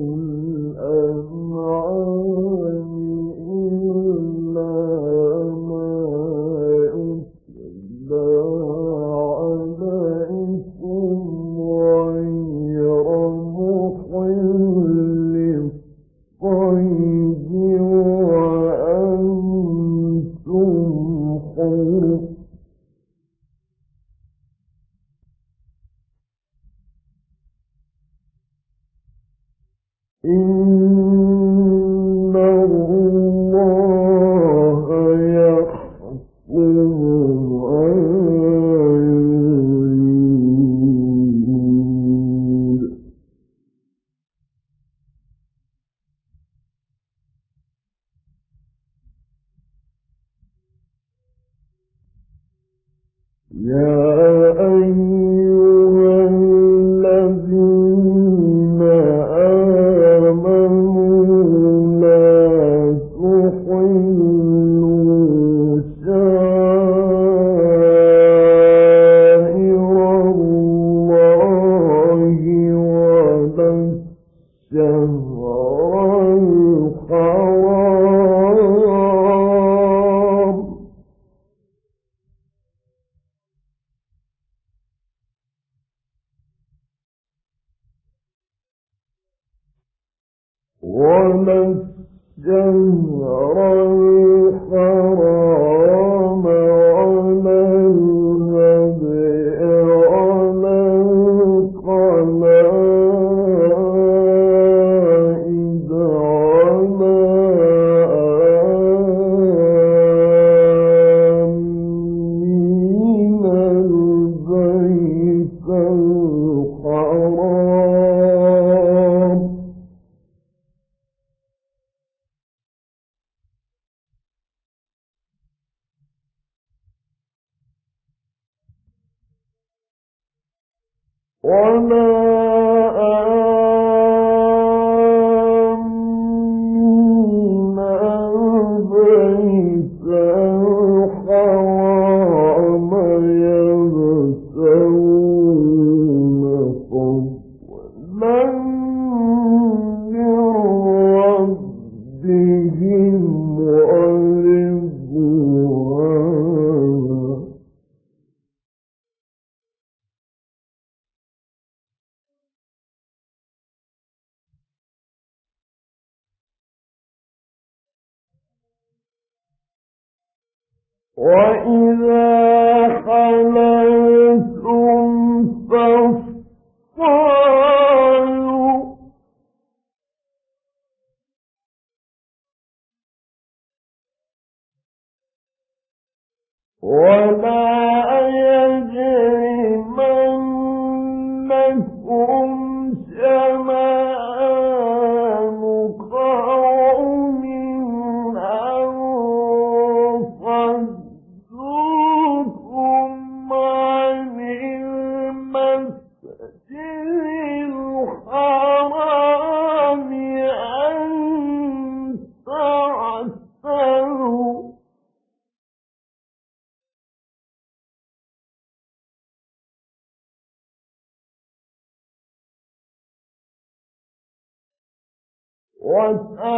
أن وإذا خلوتم فوق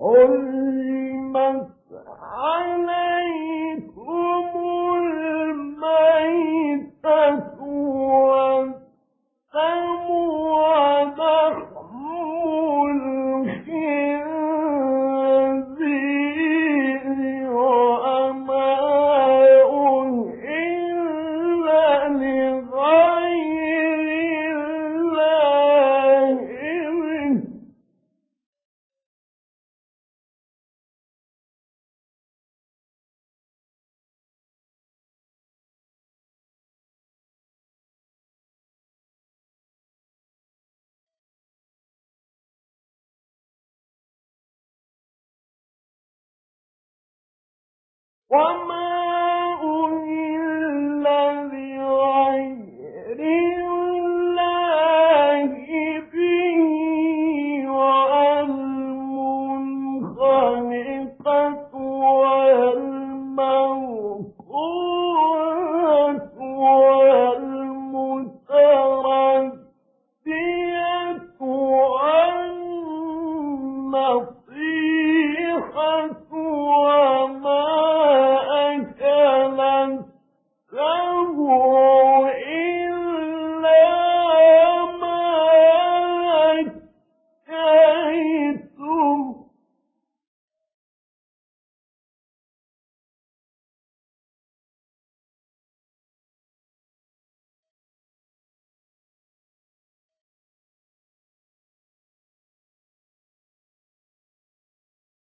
حرمت عليكم وما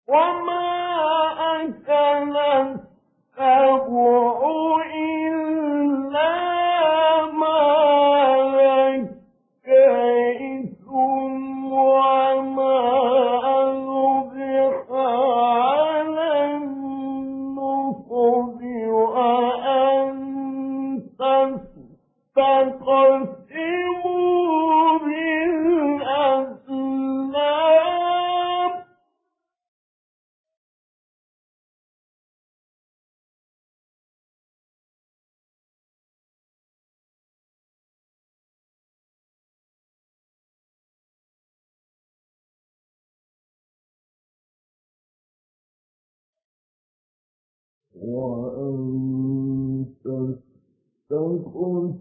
وما أكل السبع وأن تستقسموا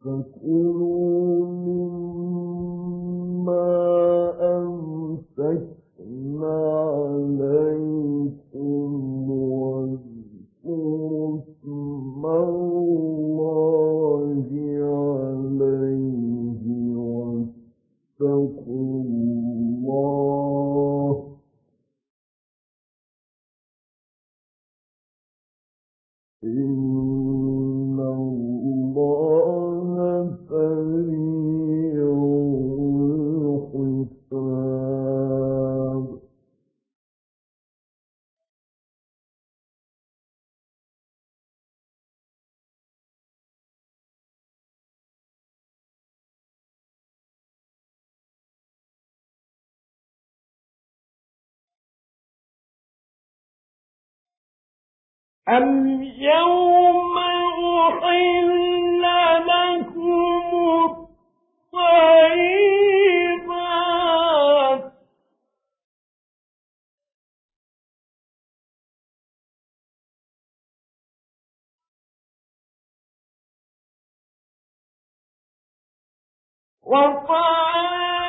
فكلوا اليوم أحل لكم الطيبات؟ وطعام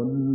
ஒன்று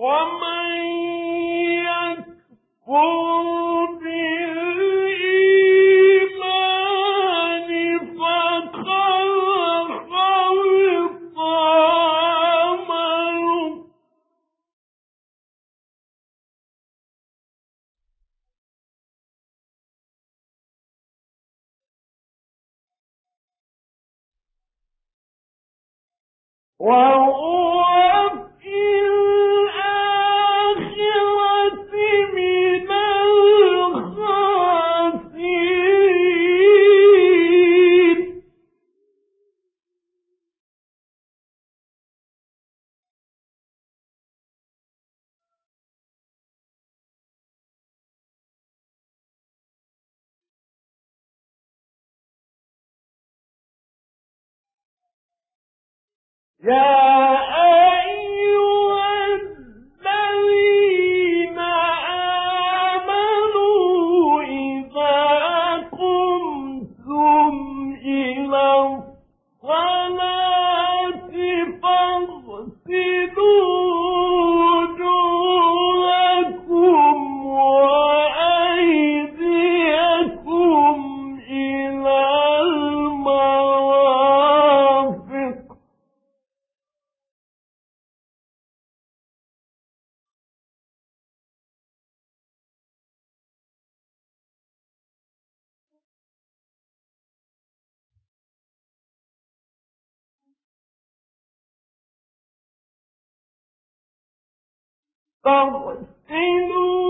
ومن يكفر بالإيمان يا فاغسلوا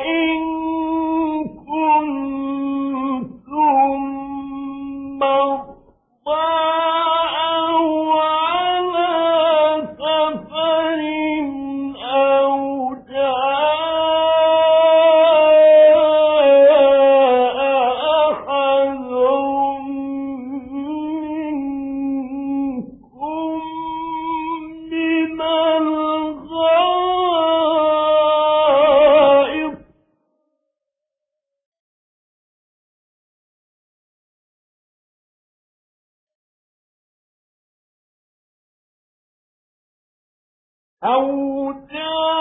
أو جاء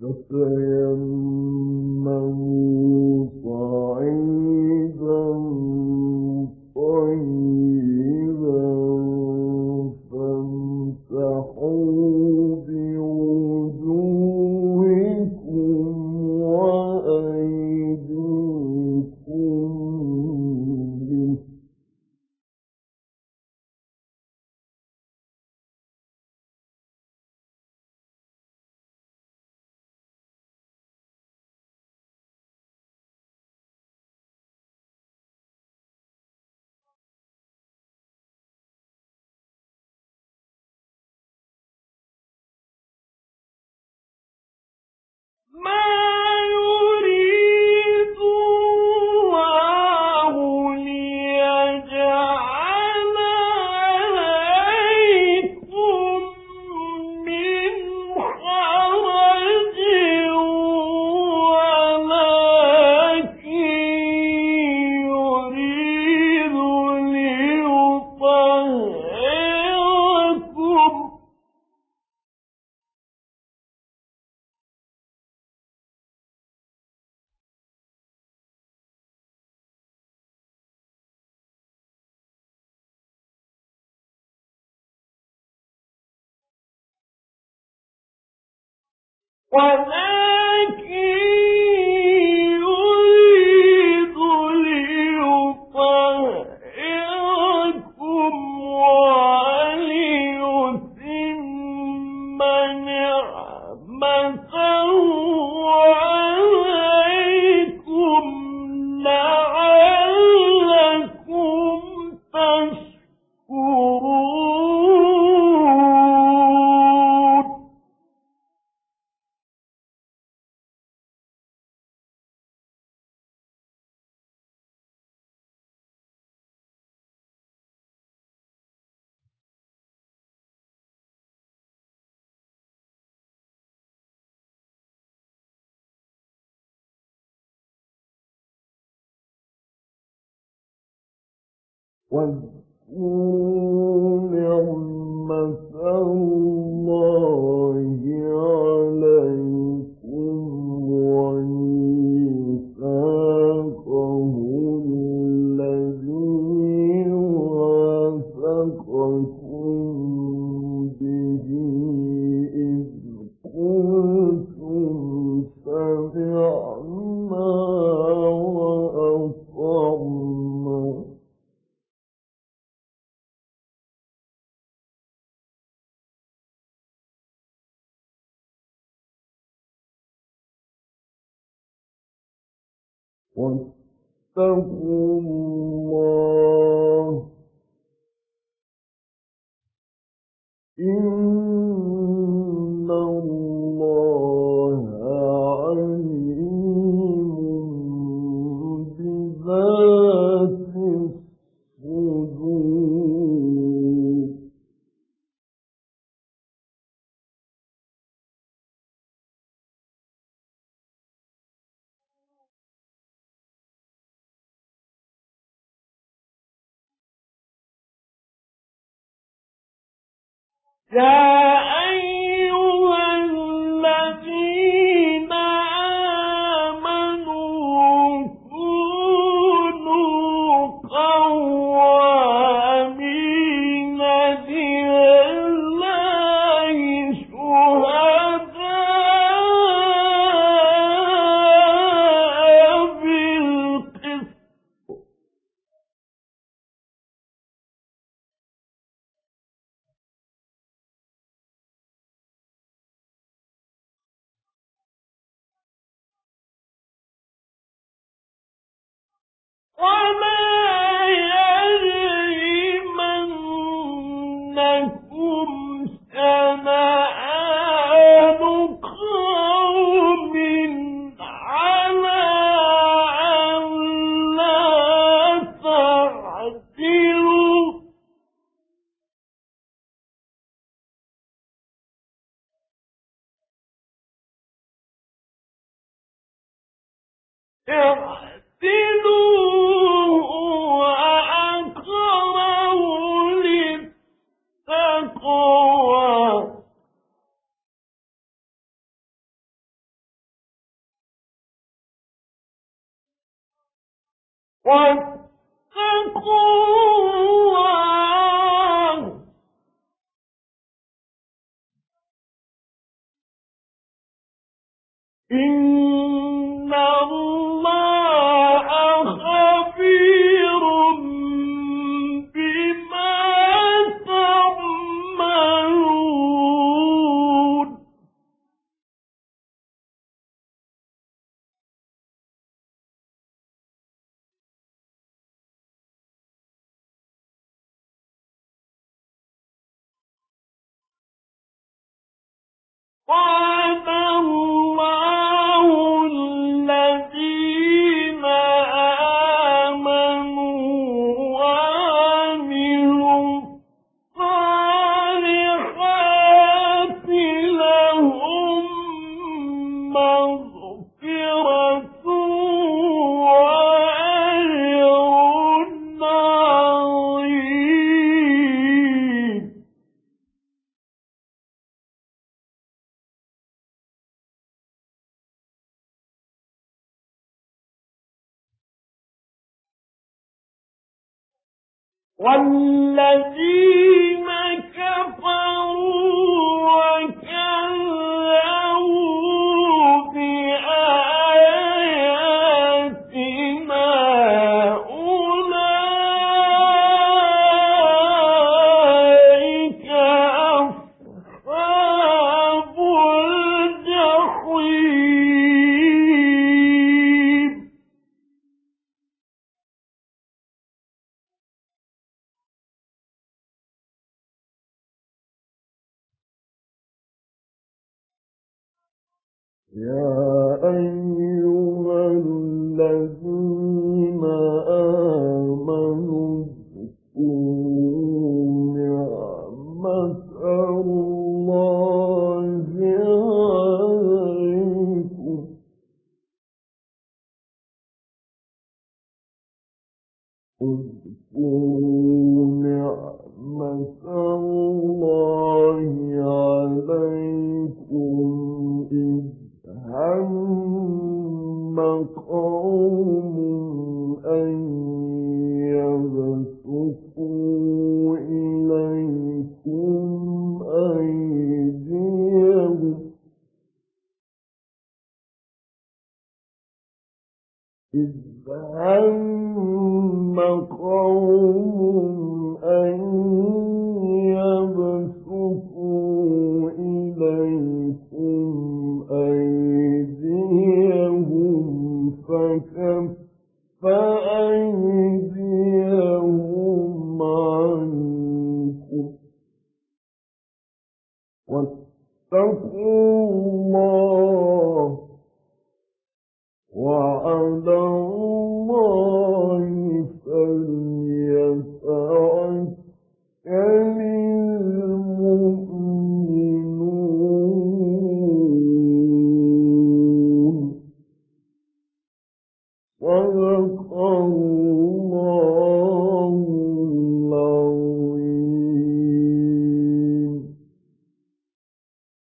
Ruplu ولكن واذكروا واتقوا الله 我很苦啊！يا أيها الذين إذ هم قوم أن يبسطوا إليكم أيديهم فكف أيديهم عنكم واتقوا